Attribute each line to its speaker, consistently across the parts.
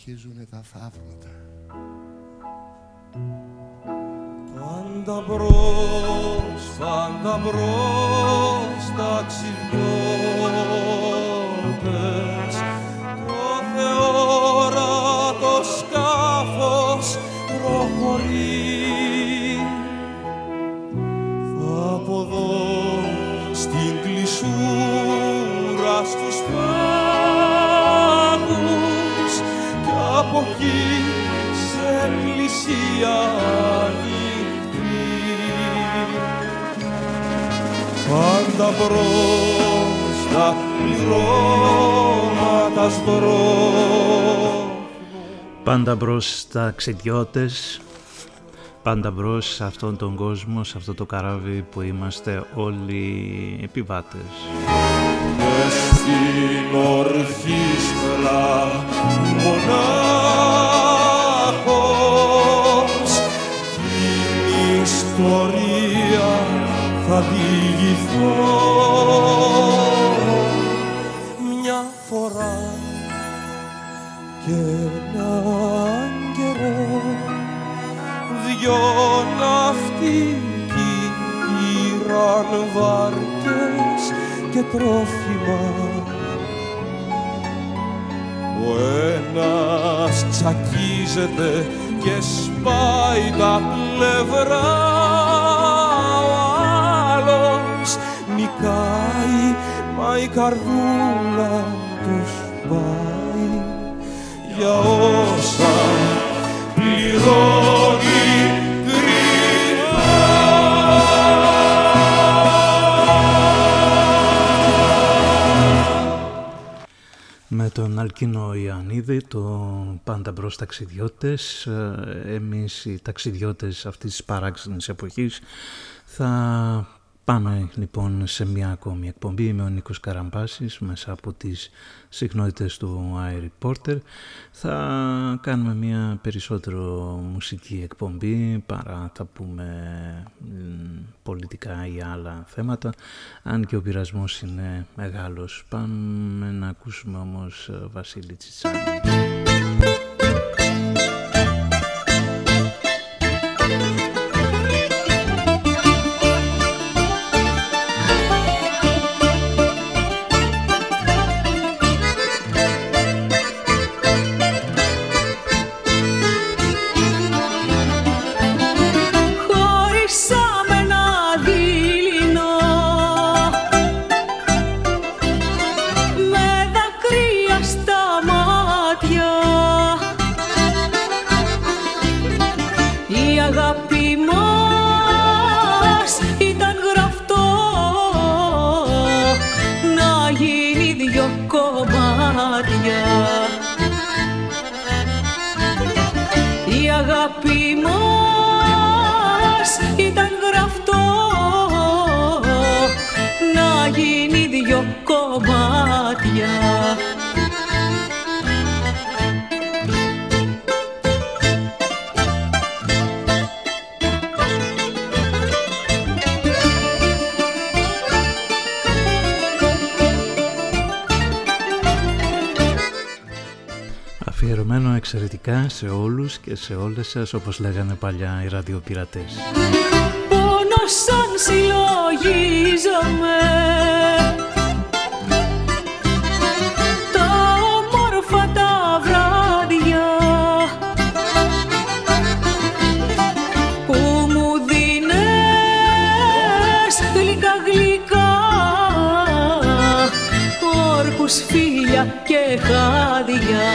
Speaker 1: αρχίζουν τα θαύματα.
Speaker 2: Πάντα μπρος, πάντα μπρος, ταξιδιώτες Πάντα μπροστά πληρώματα
Speaker 3: Πάντα μπρος ταξιδιώτες, πάντα μπρος σε αυτόν τον κόσμο, σε αυτό το καράβι που είμαστε όλοι επιβάτες.
Speaker 2: Μες στην ορχήστρα μονάχος ιστορία θα διηγηθώ. Μια φορά και έναν καιρό δυο ναυτικοί πήραν βάρκες και τρόφιμα. Ο ένας τσακίζεται και σπάει τα πλευρά νικάει μα η καρδούλα τους πάει για όσα πληρώνει
Speaker 3: με τον Αλκίνο Ιωαννίδη, το πάντα μπρος ταξιδιώτες. Ε, εμείς οι ταξιδιώτες αυτής της παράξενης εποχής θα Πάμε λοιπόν σε μια ακόμη εκπομπή με ο Νίκος Καραμπάσης μέσα από τις συχνότητες του iReporter. Θα κάνουμε μια περισσότερο μουσική εκπομπή παρά θα πούμε πολιτικά ή άλλα θέματα αν και ο πειρασμός είναι μεγάλος. Πάμε να ακούσουμε όμως Βασίλη Τσιτσάνη. Εξαιρετικά σε όλους και σε όλες σας όπως λέγανε παλιά οι ραδιοπειρατές.
Speaker 4: Πόνο σαν συλλογίζομαι. Τα όμορφα τα βράδια Που μου δίνες γλυκά γλυκά. Όρκους φίλια και χάδια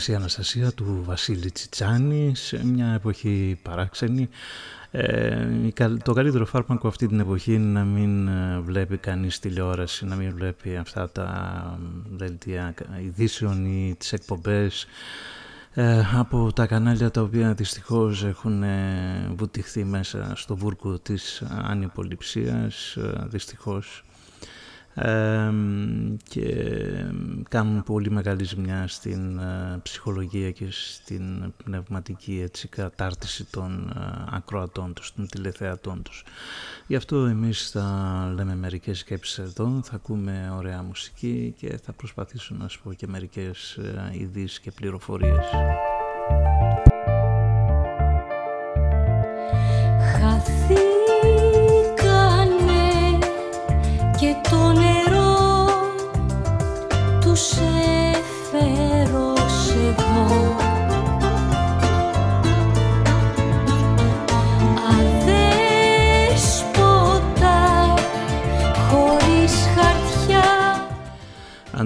Speaker 3: που το τραγουδίσει η Αναστασία του Βασίλη Τσιτσάνη σε μια εποχή παράξενη. Ε, το καλύτερο φάρμακο αυτή την εποχή είναι να μην ε, βλέπει κανείς τηλεόραση, να μην βλέπει αυτά τα δελτία ειδήσεων ή τις εκπομπές ε, από τα κανάλια τα οποία δυστυχώς έχουν βουτυχθεί μέσα στο βούρκο της ανυποληψίας, δυστυχώς και κάνουν πολύ μεγάλη ζημιά στην ε, ψυχολογία και στην πνευματική έτσι, κατάρτιση των ε, ακροατών τους, των τηλεθεατών τους. Γι' αυτό εμείς θα λέμε μερικές σκέψεις εδώ, θα ακούμε ωραία μουσική και θα προσπαθήσω να σου πω και μερικές ε, ειδήσεις και πληροφορίες.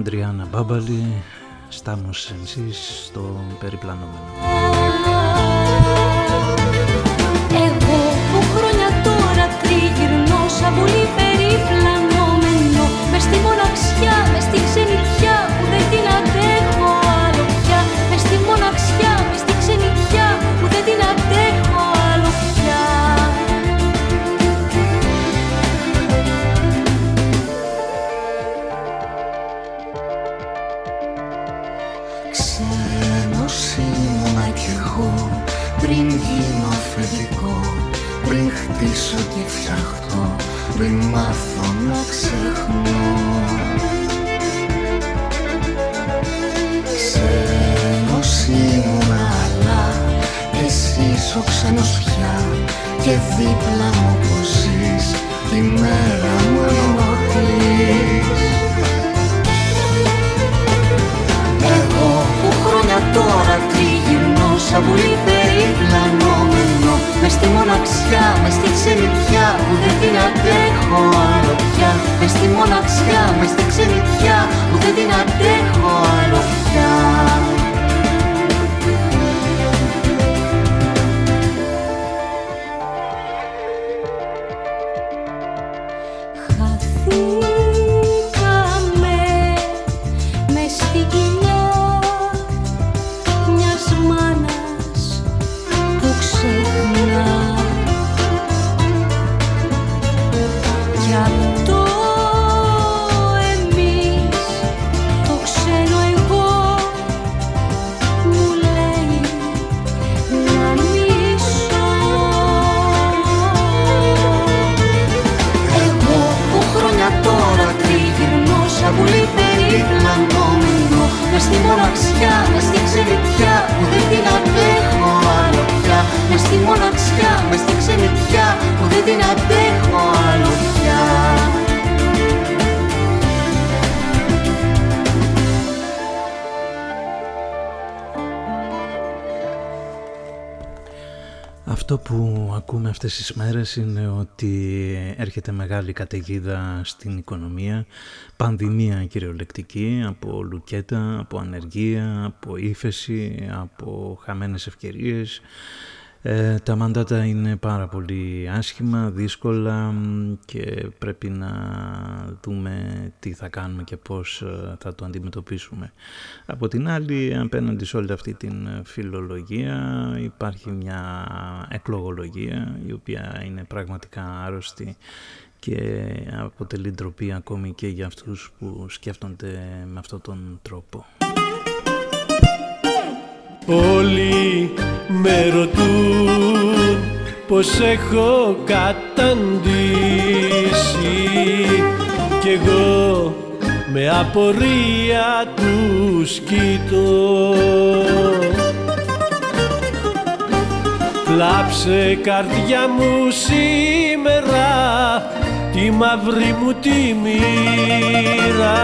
Speaker 3: Αντριάννα Μπάμπαλη, Στάμος εσείς στο περιπλανόμενο.
Speaker 5: Εγώ που χρόνια τώρα τριγυρνώ σαν σαν πολύ περιπλανόμενο Μες στη μοναξιά, μες στη ξενιτιά
Speaker 3: είναι ότι έρχεται μεγάλη καταιγίδα στην οικονομία, πανδημία κυριολεκτική από λουκέτα, από ανεργία, από ύφεση, από χαμένες ευκαιρίες. Ε, τα μαντάτα είναι πάρα πολύ άσχημα, δύσκολα μ, και πρέπει να δούμε τι θα κάνουμε και πώς ε, θα το αντιμετωπίσουμε. Από την άλλη, απέναντι σε όλη αυτή την φιλολογία υπάρχει μια εκλογολογία η οποία είναι πραγματικά άρρωστη και αποτελεί ντροπή ακόμη και για αυτούς που σκέφτονται με αυτόν τον τρόπο.
Speaker 6: Όλοι με ρωτούν πως έχω καταντήσει. Κι εγώ με απορία τους κοιτώ. Κλάψε καρδιά μου σήμερα τη μαύρη μου τη μοίρα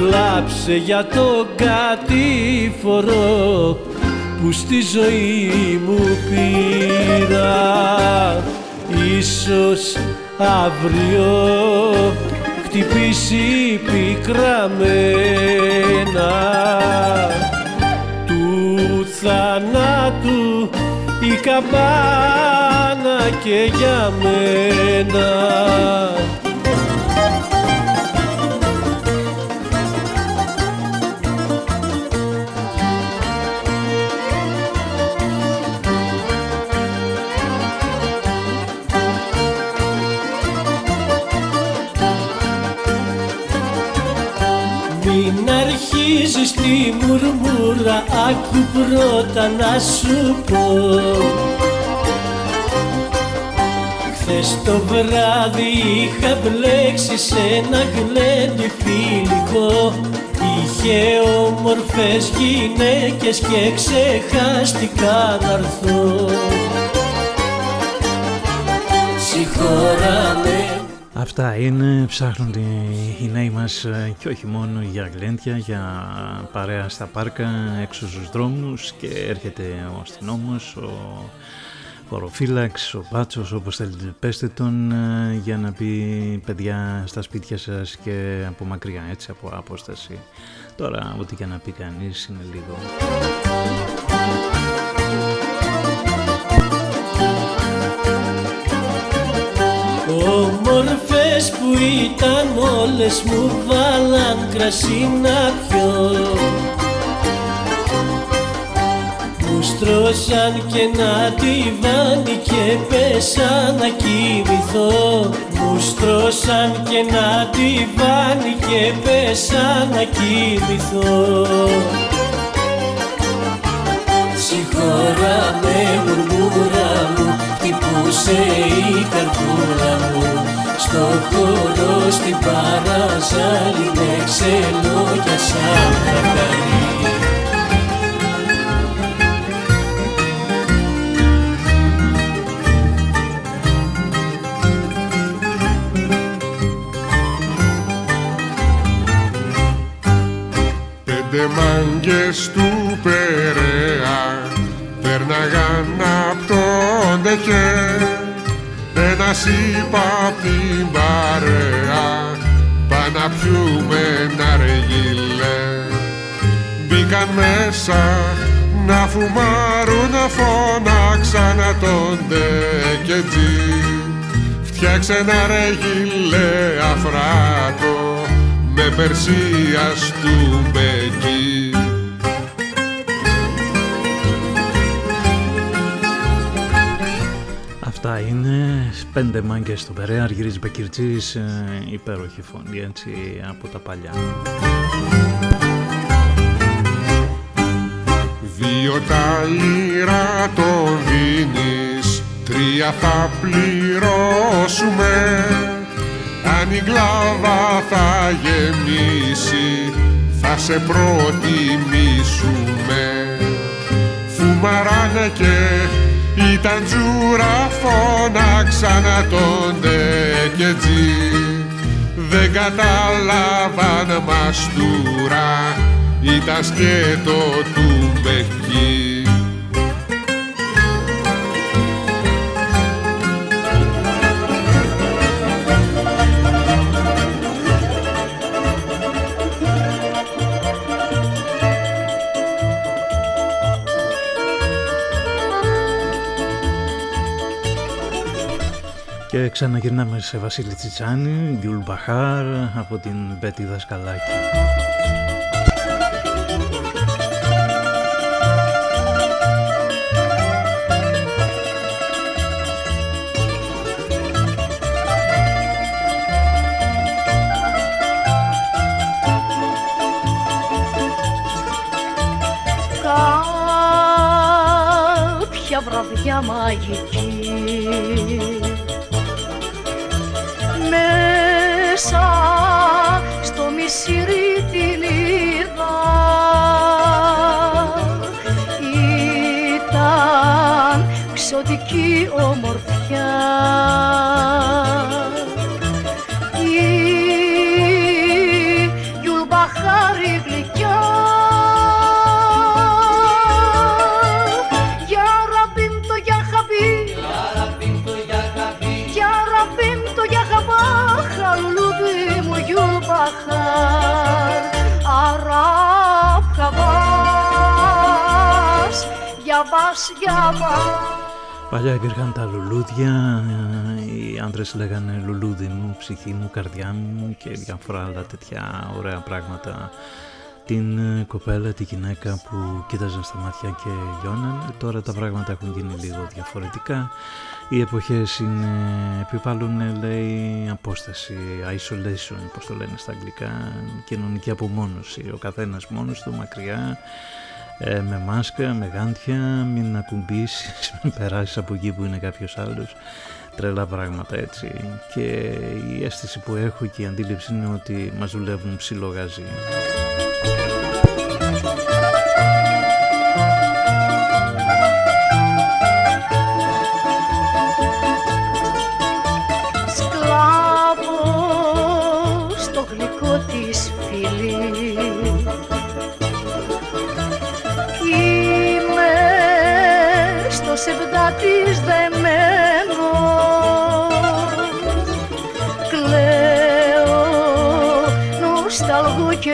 Speaker 6: Κλάψε για το κατήφορο που στη ζωή μου πήρα. Ίσως αύριο χτυπήσει πικραμένα του θανάτου η καμπάνα και για μένα τη μουρμούρα άκου πρώτα να σου πω. Χθες το βράδυ είχα μπλέξει σε ένα γλέντι φιλικό. Είχε όμορφες γυναίκες και ξεχάστηκα να έρθω. Συγχωράμε
Speaker 3: Αυτά είναι, ψάχνουν οι νέοι μας ε, και όχι μόνο για γλέντια, για παρέα στα πάρκα, έξω στους δρόμους και έρχεται ο αστυνόμος, ο χωροφύλαξ, ο μπάτσος, όπως θέλετε πέστε τον, ε, για να πει παιδιά στα σπίτια σας και από μακριά, έτσι από απόσταση. Τώρα, ό,τι και να πει κανείς είναι λίγο.
Speaker 6: Όμορφες που ήταν όλες μου βάλαν κρασί να πιω. Μου στρώσαν και ένα τιβάνι και πέσα να κοιμηθώ. Μου στρώσαν και ένα τιβάνι και πέσα να κοιμηθώ. Συγχώρα με μουρμούρα μου χτυπούσε η καρδούλα μου στο χώρο στην παραζάλη με ξελόγια σαν χαρταρί
Speaker 7: Πέντε μάγκες του Περαία πέρναγαν απ' τον Ντεκέ ένας είπα απ' την παρέα. Πά να πιούμε ναργιλέ Μπήκαν μέσα να φουμάρουν να φώναξαν να τον τεκετζή Φτιάξε ένα ρεγιλέ αφράτο με περσίας του μπεκί
Speaker 3: Αυτά είναι πέντε μάγκες στο Περέα, Αργύρης Μπεκυρτζής, ε, υπέροχη φωνή έτσι από τα παλιά.
Speaker 7: Δύο τα λίρα το δίνεις, τρία θα πληρώσουμε αν η κλάβα θα γεμίσει, θα σε προτιμήσουμε Φουμαράνε και ήταν τζούρα φώναξα να τον τεκετζή Δεν κατάλαβαν μαστούρα Ήταν σκέτο του μπεκί
Speaker 3: Και ξαναγυρνάμε σε Βασίλη Τσιτσάνη, Γκιουλ Μπαχάρ από την Μπέτη Δασκαλάκη.
Speaker 8: Κάποια βραδιά μαγική Γκιουλμπαχάρ Αράπ Χαβάς Γιαβάς, Γιαβάς
Speaker 3: Παλιά υπήρχαν τα λουλούδια, οι άντρες λέγανε λουλούδι μου, ψυχή μου, καρδιά μου και διάφορα άλλα τέτοια ωραία πράγματα. Την ε, κοπέλα, τη γυναίκα που κοίταζαν στα μάτια και λιώναν. Τώρα τα πράγματα έχουν γίνει λίγο διαφορετικά. Οι εποχές είναι, επιβάλλουν λέει απόσταση, isolation, πώς το λένε στα αγγλικά, κοινωνική απομόνωση. Ο καθένας μόνος του μακριά ε, με μάσκα, με γάντια, μην ακουμπήσεις, μην περάσεις από εκεί που είναι κάποιος άλλος. Τρελά πράγματα έτσι. Και η αίσθηση που έχω και η αντίληψη είναι ότι μας δουλεύουν ψιλογαζί.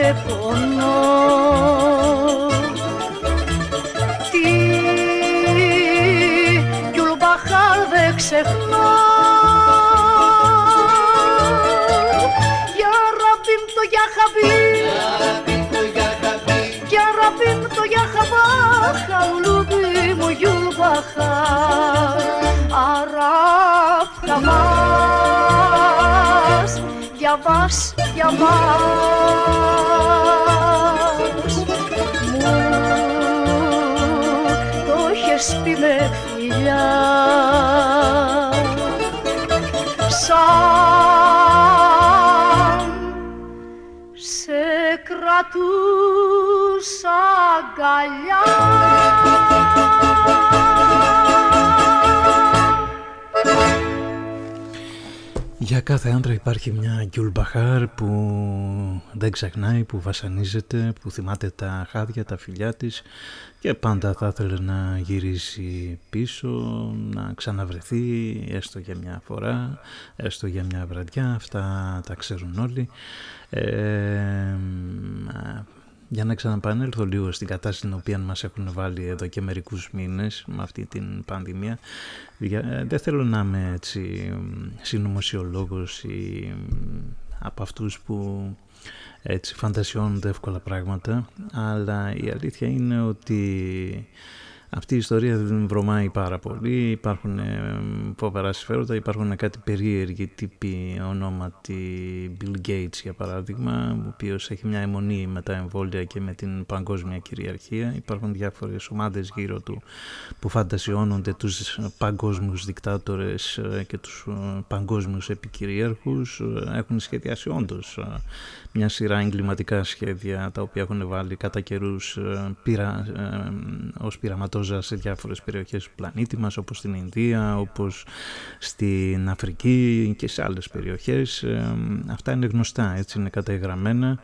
Speaker 8: Νοσταλγώ και πονώ Τι κιουλμπαχάρ δεν ξεχνώ Για ραμπίμ το για χαμπί Για ραμπίμ το για χαμπά Χαουλούδι μου γιουλμπαχάρ. Για μας, για μας το έχεις πει με φιλιά Σαν σε κρατούσα αγκαλιά
Speaker 3: Για κάθε άντρα υπάρχει μια γκιουλμπαχάρ που δεν ξεχνάει, που βασανίζεται, που θυμάται τα χάδια, τα φιλιά της και πάντα θα ήθελε να γυρίσει πίσω, να ξαναβρεθεί έστω για μια φορά, έστω για μια βραδιά, αυτά τα ξέρουν όλοι. Ε, για να ξαναπανέλθω λίγο στην κατάσταση την οποία μας έχουν βάλει εδώ και μερικούς μήνες με αυτή την πανδημία ε, δεν θέλω να είμαι έτσι συνωμοσιολόγος ή από αυτούς που έτσι φαντασιώνονται εύκολα πράγματα αλλά η αλήθεια είναι ότι αυτή η ιστορία δεν βρωμάει πάρα πολύ, υπάρχουν ε, φοβερά συμφέροντα, υπάρχουν κάτι περίεργοι τύποι ονόματι Bill Gates για παράδειγμα, ο οποίος έχει μια αιμονή με τα εμβόλια και με την παγκόσμια κυριαρχία. Υπάρχουν διάφορες ομάδες γύρω του που φαντασιώνονται τους παγκόσμιους δικτάτορες ε, και τους ε, παγκόσμιους επικυρίαρχους. Έχουν σχεδιάσει όντως μια σειρά εγκληματικά σχέδια τα οποία έχουν βάλει κατά καιρούς πειρα, ως σε διάφορες περιοχές του πλανήτη μας όπως στην Ινδία, όπως στην Αφρική και σε άλλες περιοχές. Ε, αυτά είναι γνωστά, έτσι είναι καταγραμμένα.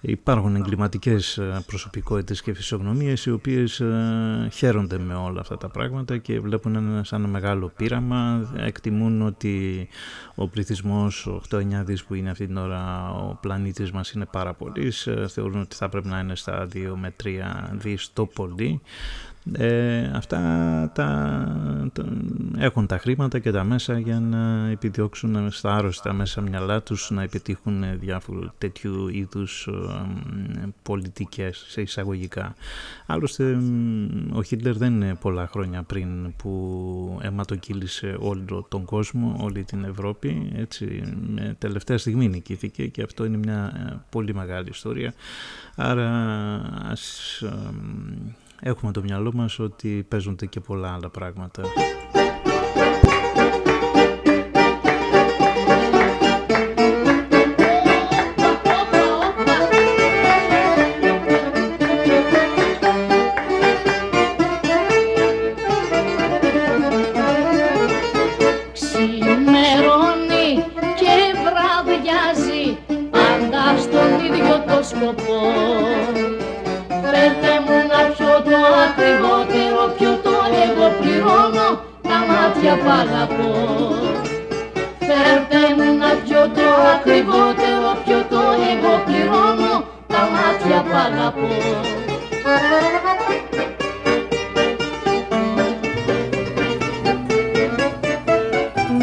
Speaker 3: Υπάρχουν εγκληματικές ε, προσωπικότητες και φυσιογνωμίες οι οποίες ε, χαίρονται με όλα αυτά τα πράγματα και βλέπουν ένα σαν ένα μεγάλο πείραμα. Εκτιμούν ότι ο πληθυσμός 8-9 δις που είναι αυτή την ώρα ο πλανήτης μας είναι πάρα πολύ. Θεωρούν ότι θα πρέπει να είναι στα 2 με 3 δις το πολύ. Ε, αυτά τα, έχουν τα χρήματα και τα μέσα για να επιδιώξουν στα άρρωστα μέσα μυαλά τους να επιτύχουν διάφορου τέτοιου είδους ε, πολιτικές σε εισαγωγικά. Άλλωστε ο Χίτλερ δεν είναι πολλά χρόνια πριν που αιματοκύλησε όλο τον κόσμο, όλη την Ευρώπη έτσι με τελευταία στιγμή νικήθηκε και αυτό είναι μια ε, πολύ μεγάλη ιστορία άρα ας έχουμε το μυαλό μας ότι παίζονται και πολλά άλλα πράγματα.
Speaker 9: μάτια αγαπώ Φέρτε μου ένα πιωτό ακριβότερο πιωτό εγώ πληρώνω τα μάτια που αγαπώ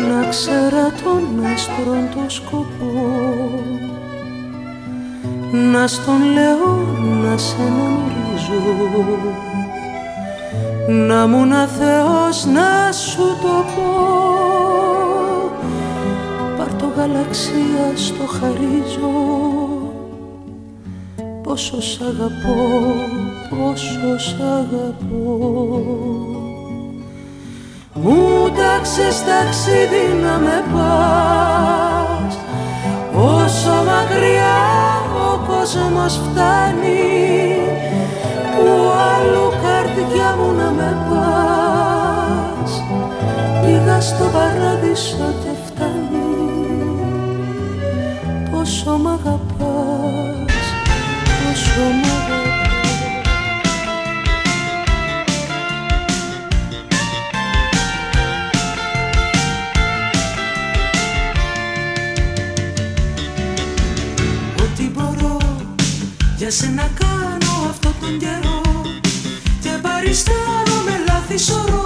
Speaker 9: Να ξέρα τον άστρον το
Speaker 10: σκοπό να στον λέω να σε αναγνωρίζω να μου να Θεός να Πάρ' το γαλαξία στο χαρίζω. Πόσο σ' αγαπώ, πόσο σ' αγαπώ. Μου τάξες ταξίδι να με πας. Όσο μακριά ο κόσμος φτάνει Που αλλού καρδιά μου να με πας Πήγα στο παράδεισο και φτάνει. Πόσο μ' αγαπάς, πόσο μ' αγαπάς. Ό,τι μπορώ για σένα κάνω αυτό τον καιρό και παριστάνω με λάθη σωρό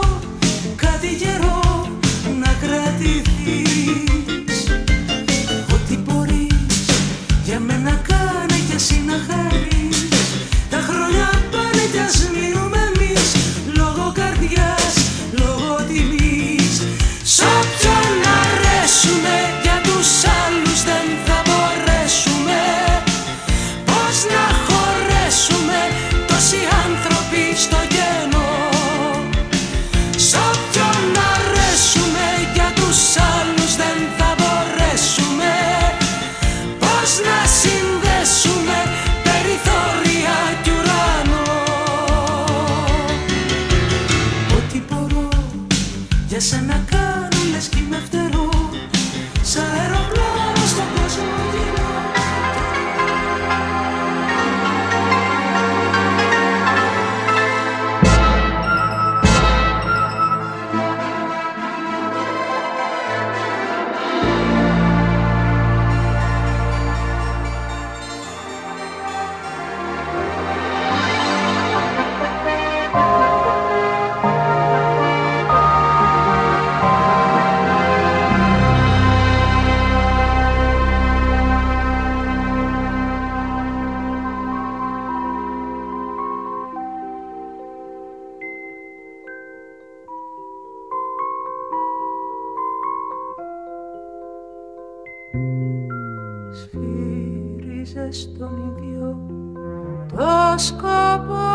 Speaker 10: σκοπό.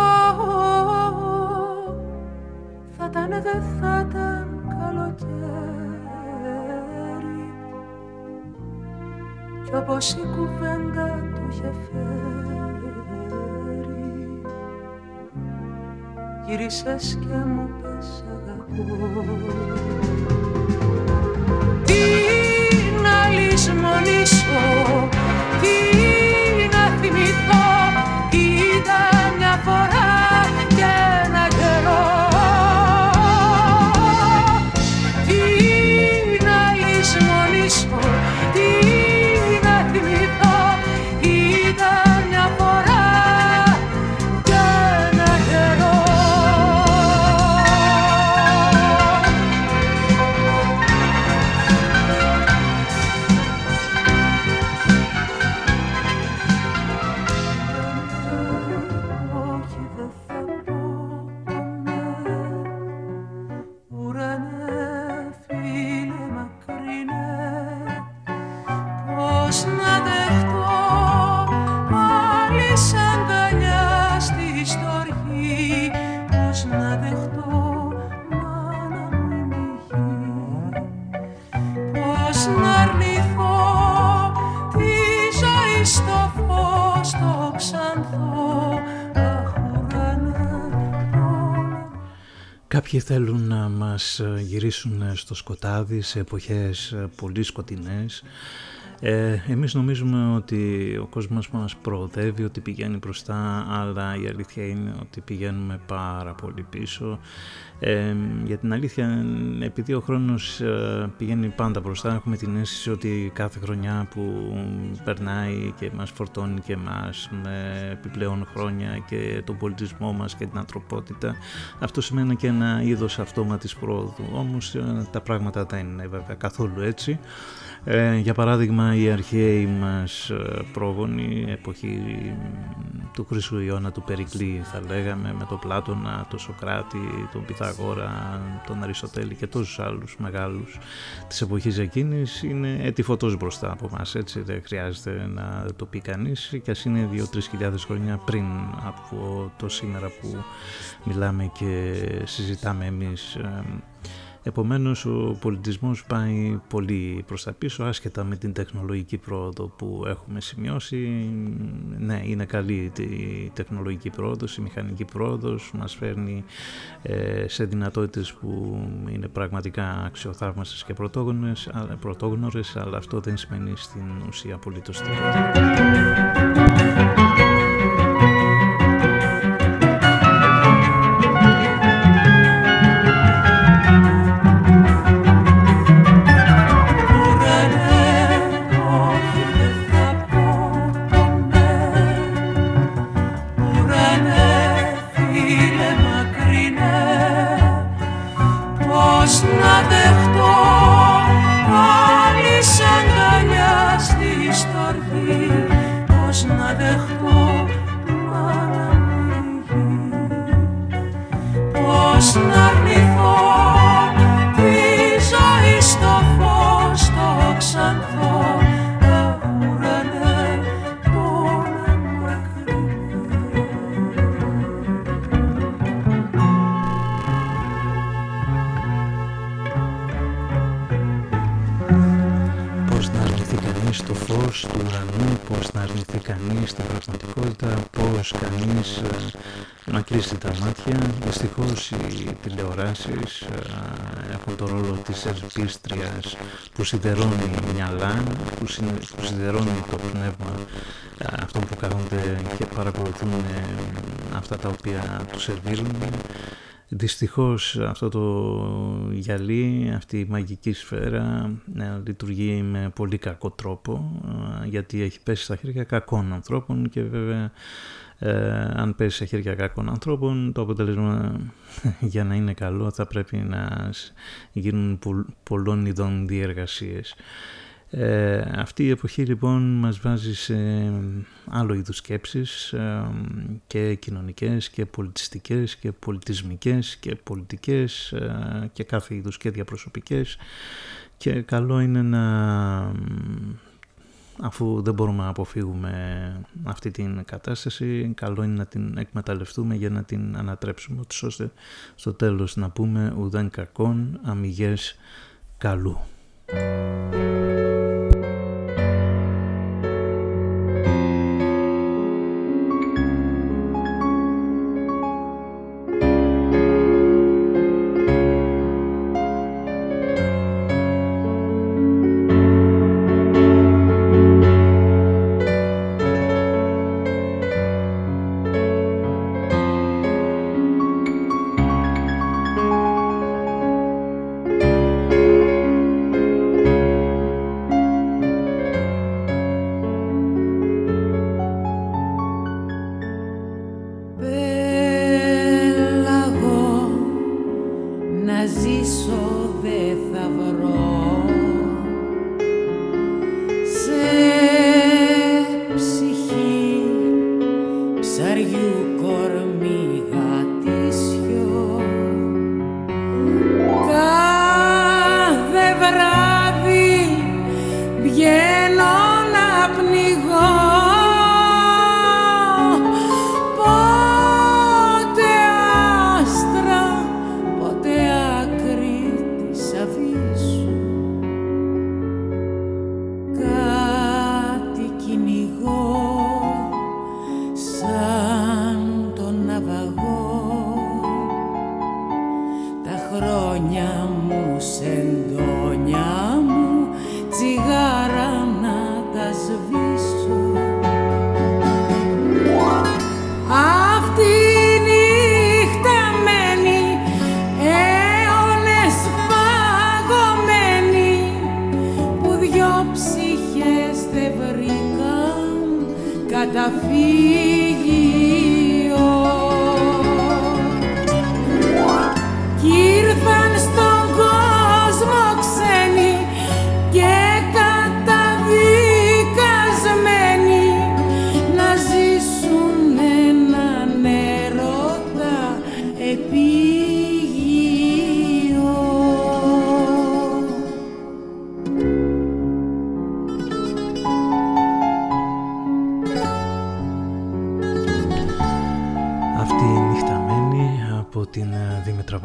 Speaker 10: Θα ήταν δεν θα ήταν καλοκαίρι. Κι όπως η κουβέντα του είχε φέρει γύρισες και μου πες αγαπώ
Speaker 3: Κάποιοι θέλουν να μας γυρίσουν στο σκοτάδι σε εποχές πολύ σκοτεινές. Ε, εμείς νομίζουμε ότι ο κόσμος μας προοδεύει, ότι πηγαίνει μπροστά, αλλά η αλήθεια είναι ότι πηγαίνουμε πάρα πολύ πίσω. Ε, για την αλήθεια, επειδή ο χρόνος ε, πηγαίνει πάντα μπροστά, έχουμε την αίσθηση ότι κάθε χρονιά που περνάει και μας φορτώνει και μας με επιπλέον χρόνια και τον πολιτισμό μας και την ανθρωπότητα, αυτό σημαίνει και ένα είδος αυτόματης πρόοδου. Όμως ε, τα πράγματα δεν είναι βέβαια καθόλου έτσι. Ε, για παράδειγμα Ακόμα οι αρχαίοι μας ε, πρόγονοι, εποχή του Χρυσού Ιώνα, του Περικλή θα λέγαμε, με τον Πλάτωνα, τον Σοκράτη, τον Πυθαγόρα, τον Αριστοτέλη και τόσους άλλους μεγάλους της εποχής εκείνης είναι έτη φωτός μπροστά από μας, έτσι δεν χρειάζεται να το πει κανείς και ας είναι 2-3 χιλιάδες χρόνια πριν από το σήμερα που μιλάμε και συζητάμε εμείς ε, Επομένως ο πολιτισμός πάει πολύ προς τα πίσω άσχετα με την τεχνολογική πρόοδο που έχουμε σημειώσει. Ναι, είναι καλή η τεχνολογική πρόοδος, η μηχανική πρόοδος μας φέρνει ε, σε δυνατότητες που είναι πραγματικά αξιοθαύμαστες και πρωτόγνωρες, αλλά αυτό δεν σημαίνει στην ουσία απολύτως τίποτα. Τα οποία του σερβίρουν. Δυστυχώς αυτό το γυαλί, αυτή η μαγική σφαίρα ε, λειτουργεί με πολύ κακό τρόπο γιατί έχει πέσει στα χέρια κακών ανθρώπων και βέβαια ε, αν πέσει σε χέρια κακών ανθρώπων, το αποτέλεσμα για να είναι καλό θα πρέπει να γίνουν πολλών ειδών διεργασίες. Ε, αυτή η εποχή λοιπόν μας βάζει σε άλλο είδους σκέψεις ε, και κοινωνικές και πολιτιστικές και πολιτισμικές και πολιτικές ε, και κάθε είδους και διαπροσωπικές και καλό είναι να αφού δεν μπορούμε να αποφύγουμε αυτή την κατάσταση, καλό είναι να την εκμεταλλευτούμε για να την ανατρέψουμε, ώστε στο τέλος να πούμε ουδέν κακόν αμυγές καλού.
Speaker 11: Música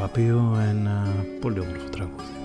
Speaker 3: Παπίο ένα πολύ όμορφο τραγούδι.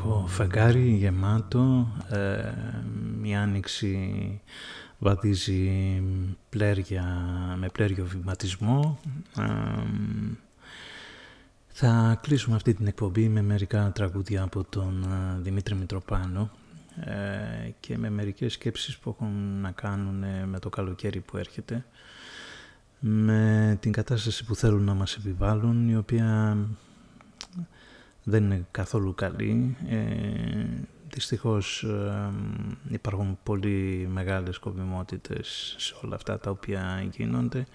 Speaker 3: Υπέροχο φεγγάρι γεμάτο, ε, η άνοιξη βαδίζει πλέρια, με πλέριο βηματισμό. Ε, θα κλείσουμε αυτή την εκπομπή με μερικά τραγούδια από τον ε, Δημήτρη Μητροπάνο ε, και με μερικές σκέψεις που έχουν να κάνουν με το καλοκαίρι που έρχεται με την κατάσταση που θέλουν να μας επιβάλλουν η οποία δεν είναι καθόλου καλή. Ε, δυστυχώς ε, υπάρχουν πολύ μεγάλες σκοπιμότητες σε όλα αυτά τα οποία γίνονται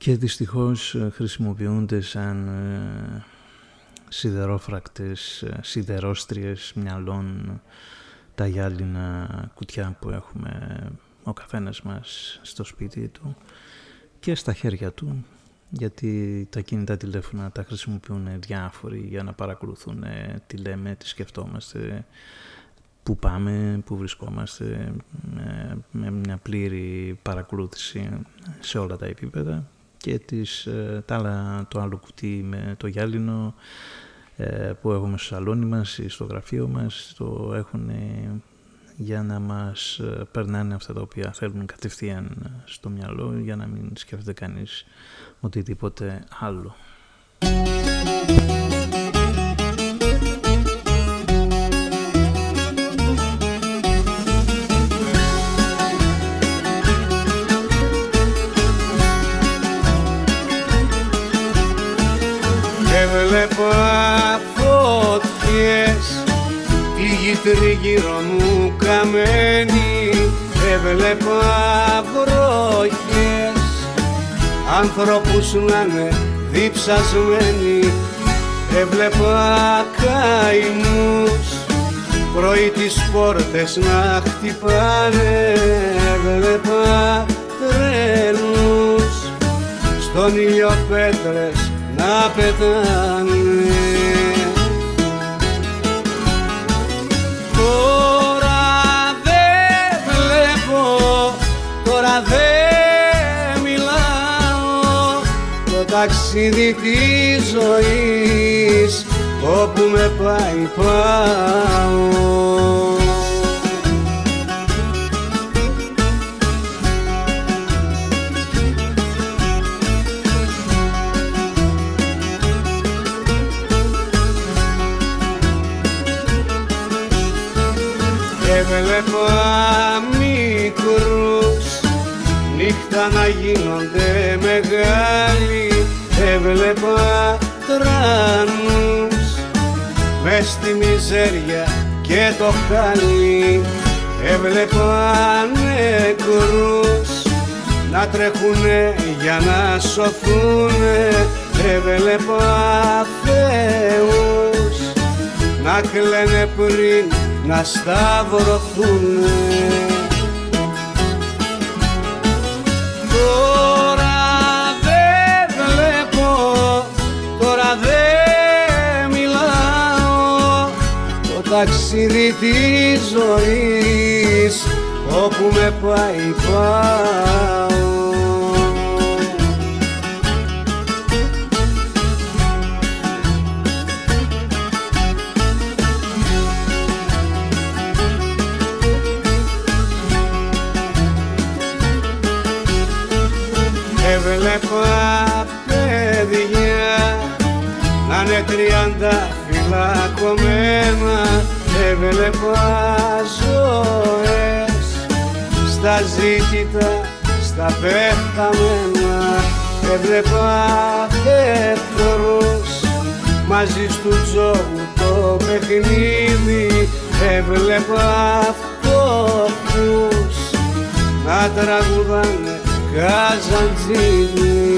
Speaker 3: και δυστυχώς ε, χρησιμοποιούνται σαν ε, σιδερόφρακτες, ε, σιδερόστριες μυαλών τα γυάλινα κουτιά που έχουμε ο καθένας μας στο σπίτι του και στα χέρια του γιατί τα κινητά τηλέφωνα τα χρησιμοποιούν διάφοροι για να παρακολουθούν τι λέμε, τι σκεφτόμαστε, πού πάμε, πού βρισκόμαστε, με μια πλήρη παρακολούθηση σε όλα τα επίπεδα. Και τις, ε, τα άλλα, το άλλο κουτί με το γυάλινο ε, που έχουμε στο σαλόνι μας ή στο γραφείο μας το έχουν για να μας ε, περνάνε αυτά τα οποία θέλουν κατευθείαν στο μυαλό για να μην σκέφτεται κανείς οτιδήποτε άλλο.
Speaker 12: Ανθρώπους να είναι διψασμένοι έβλεπα καημούς πρωί τις πόρτες να χτυπάνε. Έβλεπα τρένους στον ήλιο πέτρες να πετάνε ταξίδι της ζωής όπου με πάει πάω. Έβλεπα μικρούς νύχτα να γίνονται μεγάλοι. Έβλεπα τρανούς μες στη μιζέρια και το χάλι. Έβλεπα νεκρούς να τρέχουνε για να σωθούνε. Έβλεπα θεούς να κλαίνε πριν να σταυρωθούνε ταξίδι της ζωής όπου με πάει πάω. Έβλεπα παιδιά να είναι τριάντα φυλακωμένα Έβλεπα ζωές στα ζήτητα, στα πεθαμένα. Έβλεπα εχθρούς μαζί στου τζόγου το παιχνίδι. Έβλεπα φτωχούς να τραγουδάνε Καζαντζίνη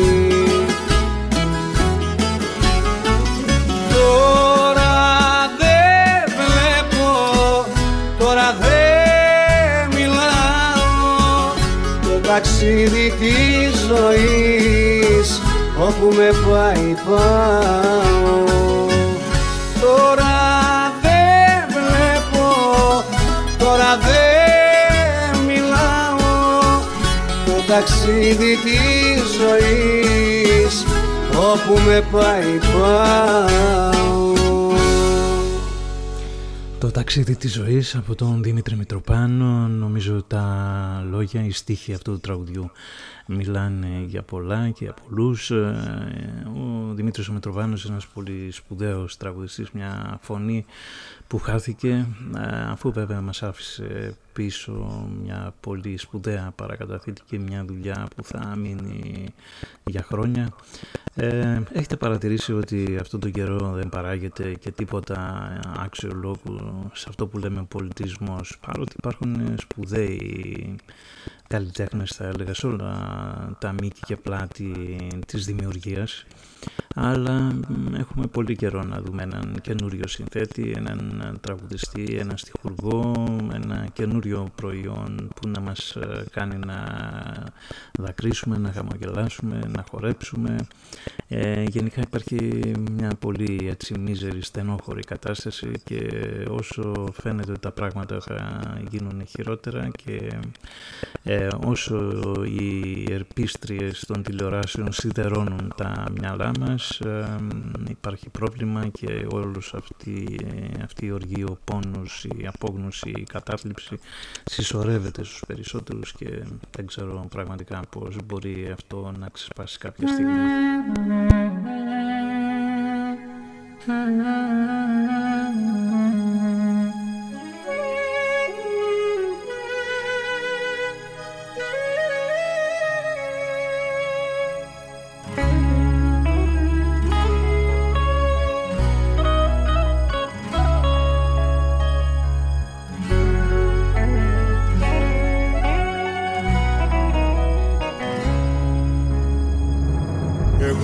Speaker 12: ταξίδι της ζωής όπου με πάει πάω. Τώρα δεν βλέπω, τώρα δεν μιλάω. Το ταξίδι της ζωής όπου με πάει πάω
Speaker 3: Το ταξίδι της ζωής από τον Δημήτρη Μητροπάνο. Νομίζω τα λόγια, οι στίχοι αυτού του τραγουδιού μιλάνε για πολλά και για πολλούς. Ε, ο Δημήτρης ο Μητροπάνος ένας πολύ σπουδαίος τραγουδιστής μια φωνή που χάθηκε ε, αφού βέβαια μας άφησε πίσω μια πολύ σπουδαία παρακαταθήκη και μια δουλειά που θα μείνει για χρόνια ε, έχετε παρατηρήσει ότι αυτόν τον καιρό δεν παράγεται και τίποτα άξιο λόγου σε αυτό που λέμε πολιτισμός παρότι υπάρχουν σπουδαίοι καλλιτέχνες θα έλεγα σε όλα τα μήκη και πλάτη της δημιουργίας αλλά μ, έχουμε πολύ καιρό να δούμε έναν καινούριο συνθέτη, έναν τραγουδιστή, έναν στιχουργό, ένα καινούριο προϊόν που να μας ε, κάνει να δακρύσουμε, να χαμογελάσουμε, να χορέψουμε. Ε, γενικά υπάρχει μια πολύ έτσι μίζερη στενόχωρη κατάσταση και όσο φαίνεται ότι τα πράγματα θα γίνουν χειρότερα και ε, όσο οι ερπίστριες των τηλεοράσεων σιδερώνουν τα μυαλά μας ε, υπάρχει πρόβλημα και όλος αυτή, αυτή η οργή, ο πόνος, η απόγνωση, η κατάθλιψη συσσωρεύεται στους περισσότερους και δεν ξέρω πραγματικά πώς μπορεί αυτό να ξεσπάσει κάποια στιγμή.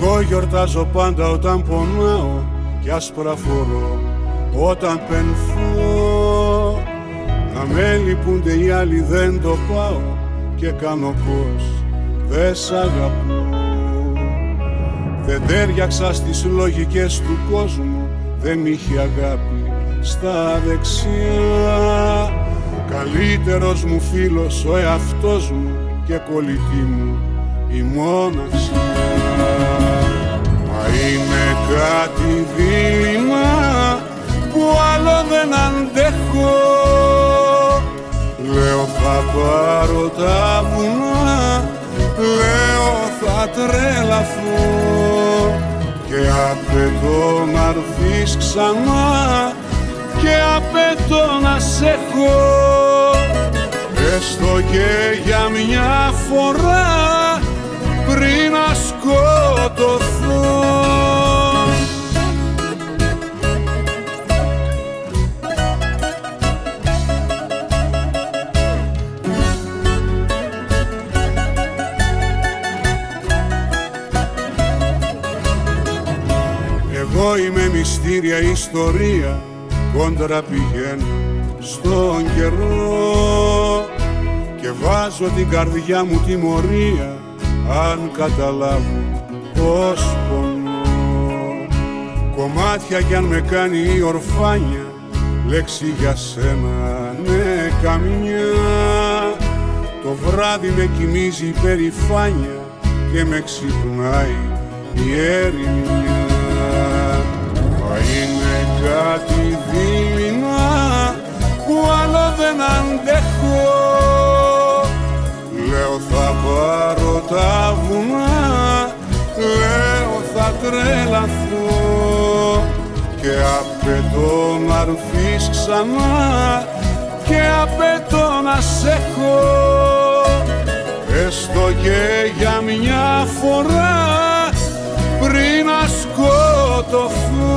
Speaker 13: Εγώ γιορτάζω πάντα όταν πονάω και άσπρα φορώ όταν πενθώ Να με λυπούνται οι άλλοι δεν το πάω και κάνω πως δεν σ' αγαπώ. Δεν τέριαξα στις λογικές του κόσμου δεν μ' είχε αγάπη στα δεξιά. Καλύτερος μου φίλος ο εαυτός μου και κολλητή μου η μόναξιά. Μα είναι κάτι δίλημα που άλλο δεν αντέχω. Λέω θα πάρω τα βουνά, λέω θα τρελαθώ και απαιτώ να έρθεις ξανά και απαιτώ να σε έχω. Έστω και για μια φορά πριν να σκοτωθώ Εγώ είμαι μυστήρια ιστορία κόντρα πηγαίνω στον καιρό. Και βάζω την καρδιά μου τιμωρία αν καταλάβω πως πονώ. Κομμάτια κι αν με κάνει η ορφάνια λέξη για σένα ναι καμιά. Το βράδυ με κοιμίζει η περηφάνια και με ξυπνάει η έρημιά μα είναι κάτι δειλινά που άλλο δεν αντέχω Λέω θα πάρω τα βουνά Λέω θα τρελαθώ Και απαιτώ να ρουθείς ξανά Και απαιτώ να σε έχω. Έστω και για μια φορά Πριν να σκοτωθώ.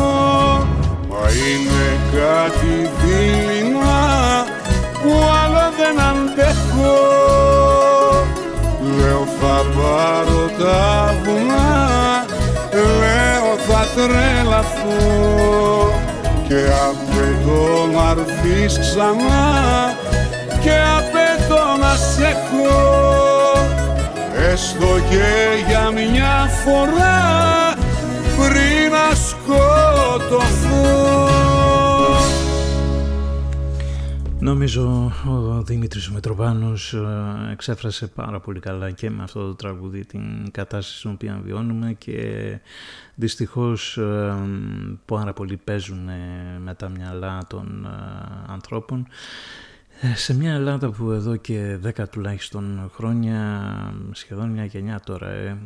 Speaker 13: Μα είναι κάτι δειλινά που άλλο δεν αντέχω. Λέω θα πάρω τα βουνά Λέω θα τρελαθώ Και απαιτώ να έρθεις ξανά Και απαιτώ να σε έχω. Έστω και για μια φορά πριν να σκοτωθώ
Speaker 3: Νομίζω ο Δημήτρης Μετροπάνος ε, εξέφρασε πάρα πολύ καλά και με αυτό το τραγούδι την κατάσταση στην οποία βιώνουμε και δυστυχώς ε, πάρα πολλοί παίζουν με τα μυαλά των ε, ανθρώπων σε μια Ελλάδα που εδώ και δέκα τουλάχιστον χρόνια, σχεδόν μια γενιά τώρα,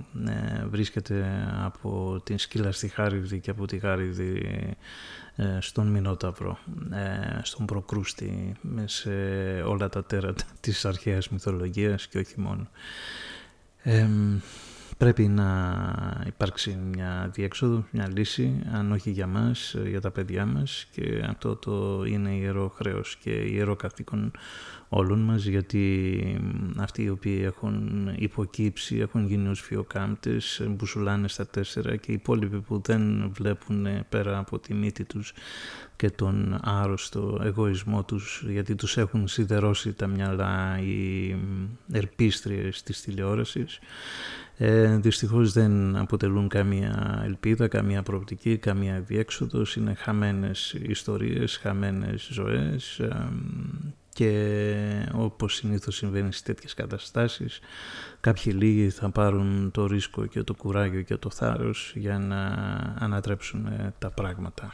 Speaker 3: βρίσκεται από την σκύλα στη Χάριδη και από τη Χάριδη ε, στον Μινόταυρο, ε, στον Προκρούστη, σε όλα τα τέρατα της αρχαίας μυθολογίας και όχι μόνο. Πρέπει να υπάρξει μια διέξοδο, μια λύση, αν όχι για μας, για τα παιδιά μας και αυτό το είναι ιερό χρέος και ιερό καθήκον όλων μας γιατί αυτοί οι οποίοι έχουν υποκύψει, έχουν γίνει ως φιοκάμπτες, μπουσουλάνε στα τέσσερα και οι υπόλοιποι που δεν βλέπουν πέρα από τη μύτη τους και τον άρρωστο εγωισμό τους γιατί τους έχουν σιδερώσει τα μυαλά οι ερπίστριες της τηλεόρασης ε, δυστυχώς δεν αποτελούν καμία ελπίδα, καμία προοπτική, καμία διέξοδος, είναι χαμένες ιστορίες, χαμένες ζωές και όπως συνήθως συμβαίνει σε τέτοιες καταστάσεις κάποιοι λίγοι θα πάρουν το ρίσκο και το κουράγιο και το θάρρος για να ανατρέψουν τα πράγματα.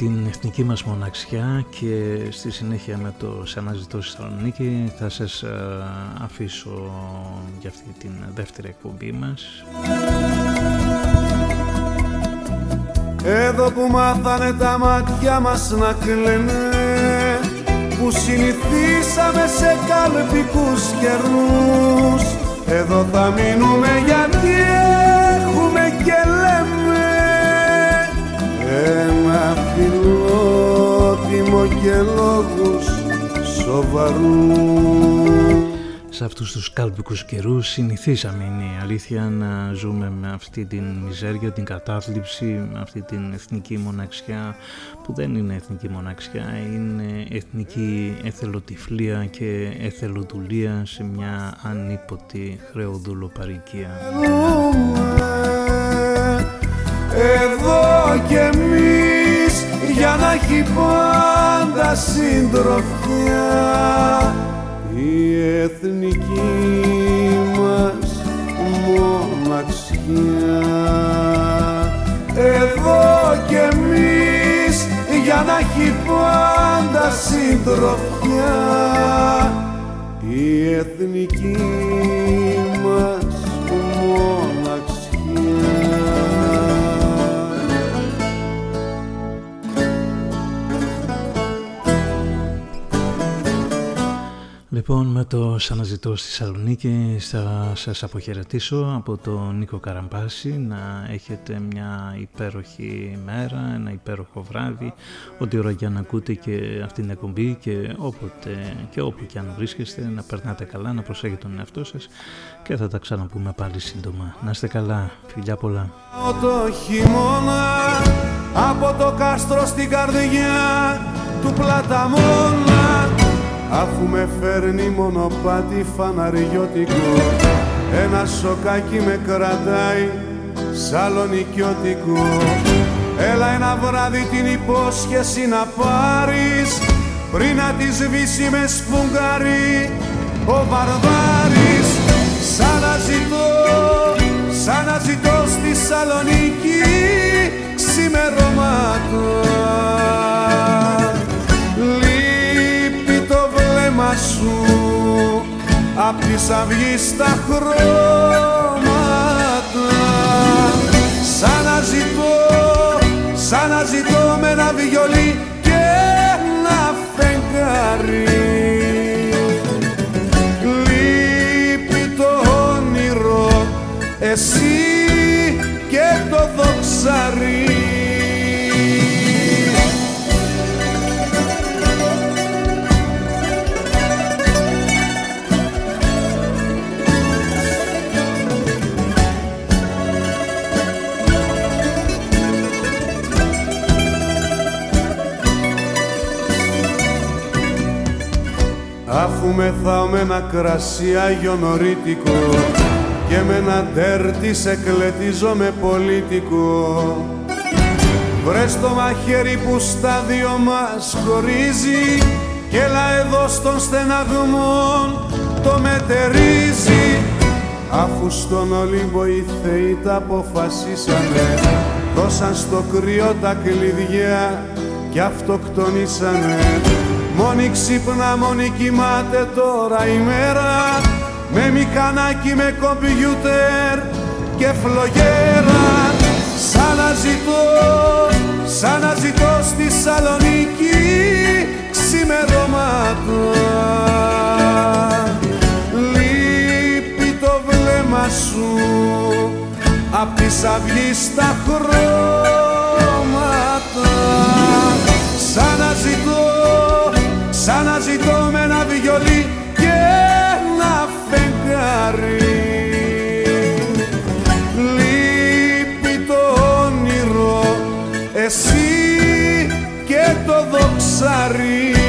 Speaker 3: Την εθνική μας μοναξιά και στη συνέχεια με το «Σε αναζητώ στη Θεσσαλονίκη» θα σας ε, αφήσω για αυτή την δεύτερη εκπομπή μας.
Speaker 14: Εδώ που μάθανε τα μάτια μας να κλαίνε που συνηθίσαμε σε καλπικούς καιρούς εδώ θα μείνουμε γιατί φιλότιμο και λόγους σοβαρούς
Speaker 3: σε αυτούς τους κάλπικους καιρούς συνηθίσαμε είναι η αλήθεια να ζούμε με αυτή την μιζέρια, την κατάθλιψη, με αυτή την εθνική μοναξιά που δεν είναι εθνική μοναξιά, είναι εθνική εθελοτυφλία και εθελοτουλία σε μια ανίποτη χρεοδουλοπαρικία.
Speaker 14: Εδώ κι εμείς για να έχει πάντα συντροφιά η εθνική μας μοναξιά. Εδώ κι εμείς για να έχει
Speaker 13: συντροφιά η εθνική
Speaker 3: Λοιπόν, με το «Σαναζητώ στη Θεσσαλονίκη» θα σας αποχαιρετήσω από τον Νίκο Καραμπάση να έχετε μια υπέροχη μέρα, ένα υπέροχο βράδυ, ό,τι ώρα και αν ακούτε και αυτήν την εκπομπή και όποτε και όπου και αν βρίσκεστε να περνάτε καλά, να προσέχετε τον εαυτό σας και θα τα ξαναπούμε πάλι σύντομα. Να είστε καλά, φιλιά πολλά.
Speaker 13: Το χειμώνα από το κάστρο στην καρδιά του πλαταμόνα αφού με φέρνει μονοπάτι φαναριώτικο. Ένα σοκάκι με κρατάει σαλονικιώτικο. Έλα ένα βράδυ την υπόσχεση να πάρεις. Πριν να τη σβήσει με σφουγγάρι ο Βαρβάρης. Σαν να ζητώ, σαν να ζητώ στη Σαλονίκη ξημερώματα απ' της αυγής τα χρώματα. Σαν να ζητώ, σαν να ζητώ με ένα βιολί και ένα φεγγάρι. Λείπει το όνειρο εσύ και το δοξαρί Αφού μεθάω με ένα κρασί αγιονορίτικο και με ένα τέρτι σε κλετίζω με πολίτικο. Βρες το μαχαίρι που στα δυο μας χωρίζει και έλα εδώ στον στεναγμό το μετερίζει. Αφού στον Ολύμπο οι θεοί τα αποφασίσανε δώσαν στο κρύο τα κλειδιά και αυτοκτονήσανε Μόνη ξύπνα, μόνη κοιμάται τώρα η μέρα. Με μηχανάκι, με κομπιούτερ και φλογέρα. Σαν να ζητώ, σαν να ζητώ στη Σαλονίκη ξημερώματα Λείπει το βλέμμα σου απ' τις αυγής τα χρώματα. Σαν να ζητώ σαν να ζητώ με ένα βιολί και ένα φεγγάρι. Λείπει το όνειρο εσύ και το δοξάρι